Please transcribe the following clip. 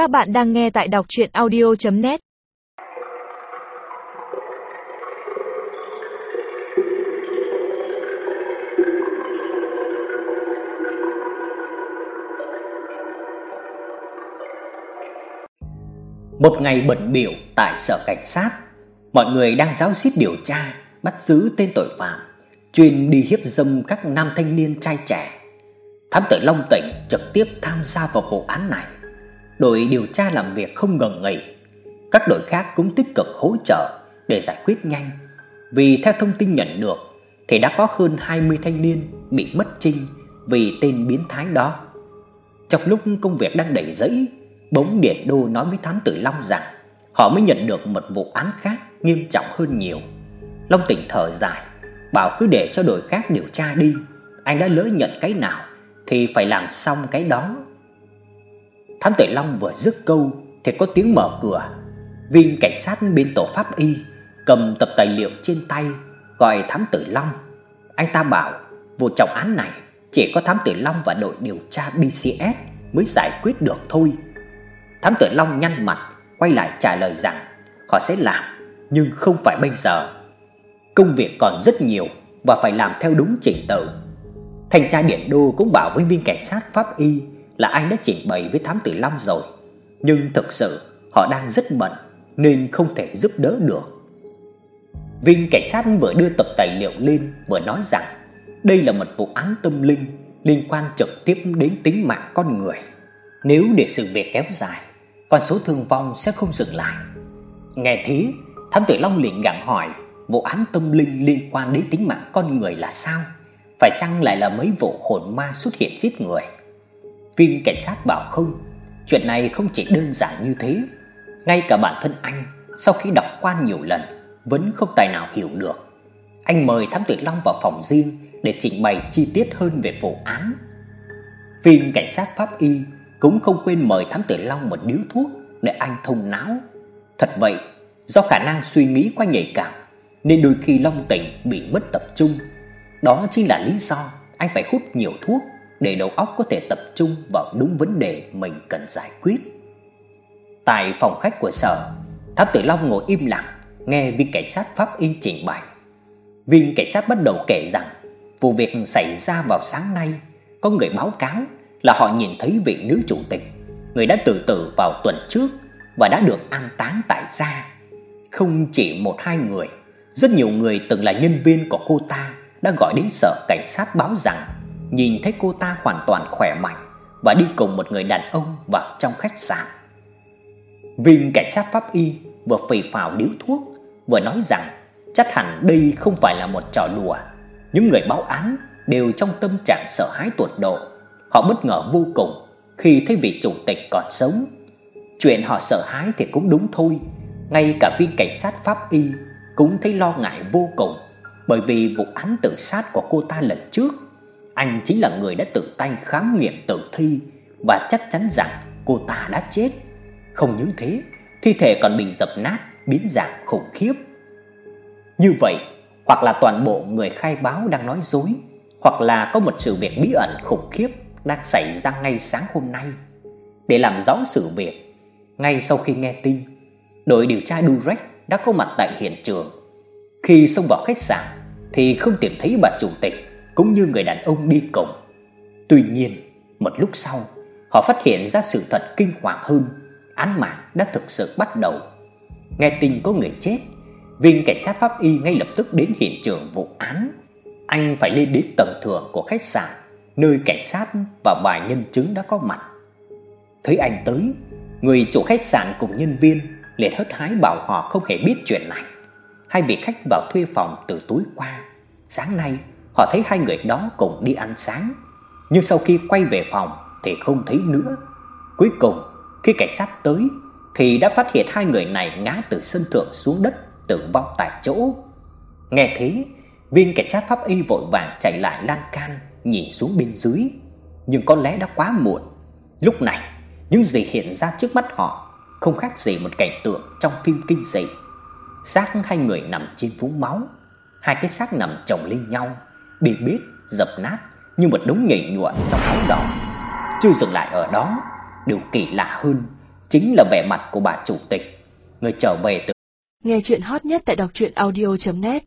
Các bạn đang nghe tại đọc chuyện audio.net Một ngày bận biểu tại sở cảnh sát, mọi người đang giáo xít điều tra, bắt giữ tên tội phạm chuyên đi hiếp dâm các nam thanh niên trai trẻ. Thám tử Long Tỉnh trực tiếp tham gia vào vụ án này. Đội điều tra làm việc không ngừng nghỉ. Các đội khác cũng tích cực hỗ trợ để giải quyết nhanh. Vì theo thông tin nhận được thì đã có hơn 20 thanh niên bị mất trinh vì tên biến thái đó. Trong lúc công việc đang đẩy dẫy, bỗng Điển Đô nói với thám tử Long rằng họ mới nhận được một vụ án khác nghiêm trọng hơn nhiều. Long Tỉnh thở dài, bảo cứ để cho đội khác điều tra đi, anh đã lỡ nhận cái nào thì phải làm xong cái đó. Thám tử Long vừa dứt câu thì có tiếng mở cửa. Viên cảnh sát bên tổ pháp y cầm tập tài liệu trên tay gọi thám tử Long. Anh ta bảo, vụ trọng án này chỉ có thám tử Long và đội điều tra BCS mới giải quyết được thôi. Thám tử Long nhăn mặt, quay lại trả lời rằng, họ sẽ làm, nhưng không phải bây giờ. Công việc còn rất nhiều và phải làm theo đúng trình tự. Thanh tra Điển Đô cũng bảo với viên cảnh sát pháp y là anh đã trình bày với thám tử Long rồi, nhưng thực sự họ đang rất bận nên không thể giúp đỡ được. Viên cảnh sát vừa đưa tập tài liệu lên vừa nói rằng đây là một vụ án tâm linh liên quan trực tiếp đến tính mạng con người. Nếu để sự việc kéo dài, con số thương vong sẽ không dừng lại. Nghe thế, thám tử Long liền gặng hỏi, vụ án tâm linh liên quan đến tính mạng con người là sao? Phải chăng lại là mấy vụ hồn ma xuất hiện giết người? Viên cảnh sát bảo không, chuyện này không chỉ đơn giản như thế. Ngay cả bản thân anh, sau khi đọc qua nhiều lần, vẫn không tài nào hiểu được. Anh mời thám tử Long vào phòng riêng để trình bày chi tiết hơn về vụ án. Viên cảnh sát pháp y cũng không quên mời thám tử Long một điếu thuốc để anh thông não. Thật vậy, do khả năng suy nghĩ quá nhạy cảm nên đôi khi Long Tỉnh bị mất tập trung. Đó chính là lý do anh phải hút nhiều thuốc để đầu óc có thể tập trung vào đúng vấn đề mình cần giải quyết. Tại phòng khách của sở, Thám tử Long ngồi im lặng nghe viên cảnh sát pháp y trình bày. Viên cảnh sát bắt đầu kể rằng vụ việc xảy ra vào sáng nay, có người báo cáo là họ nhìn thấy vị nữ chủ tịch, người đã tự tử vào tuần trước và đã được an táng tại gia. Không chỉ một hai người, rất nhiều người từng là nhân viên của cô ta đã gọi đến sở cảnh sát báo rằng nhìn thấy cô ta hoàn toàn khỏe mạnh và đi cùng một người đàn ông vào trong khách sạn. Viên cảnh sát pháp y vừa phì phào điếu thuốc, vừa nói rằng chắc hẳn đây không phải là một trò đùa. Những người báo án đều trong tâm trạng sợ hãi tột độ. Họ bất ngờ vô cùng khi thấy vị chủ tịch còn sống. Chuyện họ sợ hãi thì cũng đúng thôi, ngay cả viên cảnh sát pháp y cũng thấy lo ngại vô cùng, bởi vì vụ án tự sát của cô ta lần trước, anh chính là người đã tự tay khám nghiệm tử thi và chắc chắn rằng cô ta đã chết. Không những thế, thi thể còn bị dập nát, biến dạng khủng khiếp. Như vậy, hoặc là toàn bộ người khai báo đang nói dối, hoặc là có một sự việc bí ẩn khủng khiếp đang xảy ra ngay sáng hôm nay. Để làm rõ sự việc, ngay sau khi nghe tin, đội điều tra Durek đã có mặt tại hiện trường. Khi xông vào khách sạn thì không tìm thấy bà chủ tịch cũng như người đàn ông đi cùng. Tuy nhiên, một lúc sau, họ phát hiện ra sự thật kinh hoàng hơn, án mạng đã thực sự bắt đầu. Nghe tin có người chết, viên cảnh sát pháp y ngay lập tức đến hiện trường vụ án. Anh phải lên đến tầng thượng của khách sạn, nơi cảnh sát và vài nhân chứng đã có mặt. Thấy anh tới, người chủ khách sạn cùng nhân viên liền hớt hái bảo họ không hề biết chuyện này. Hai vị khách vào thuê phòng từ tối qua, sáng nay họ thấy hai người đó cùng đi ăn sáng, nhưng sau khi quay về phòng thì không thấy nữa. Cuối cùng, khi cảnh sát tới thì đã phát hiện hai người này ngã từ sân thượng xuống đất, tử vong tại chỗ. Nghe thế, viên cảnh sát pháp y vội vàng chạy lại lan can, nhìn xuống bên dưới, nhưng có lẽ đã quá muộn. Lúc này, những gì hiện ra trước mắt họ không khác gì một cảnh tượng trong phim kinh dị. Xác hai người nằm trên vũng máu, hai cái xác nằm chồng lên nhau, bị bít dập nát như một đống nhầy nhụa trong máu đỏ. Chưa dừng lại ở đó, điều kỳ lạ hơn chính là vẻ mặt của bà chủ tịch, người trở về từ Nghe chuyện hot nhất tại đọc truyện audio net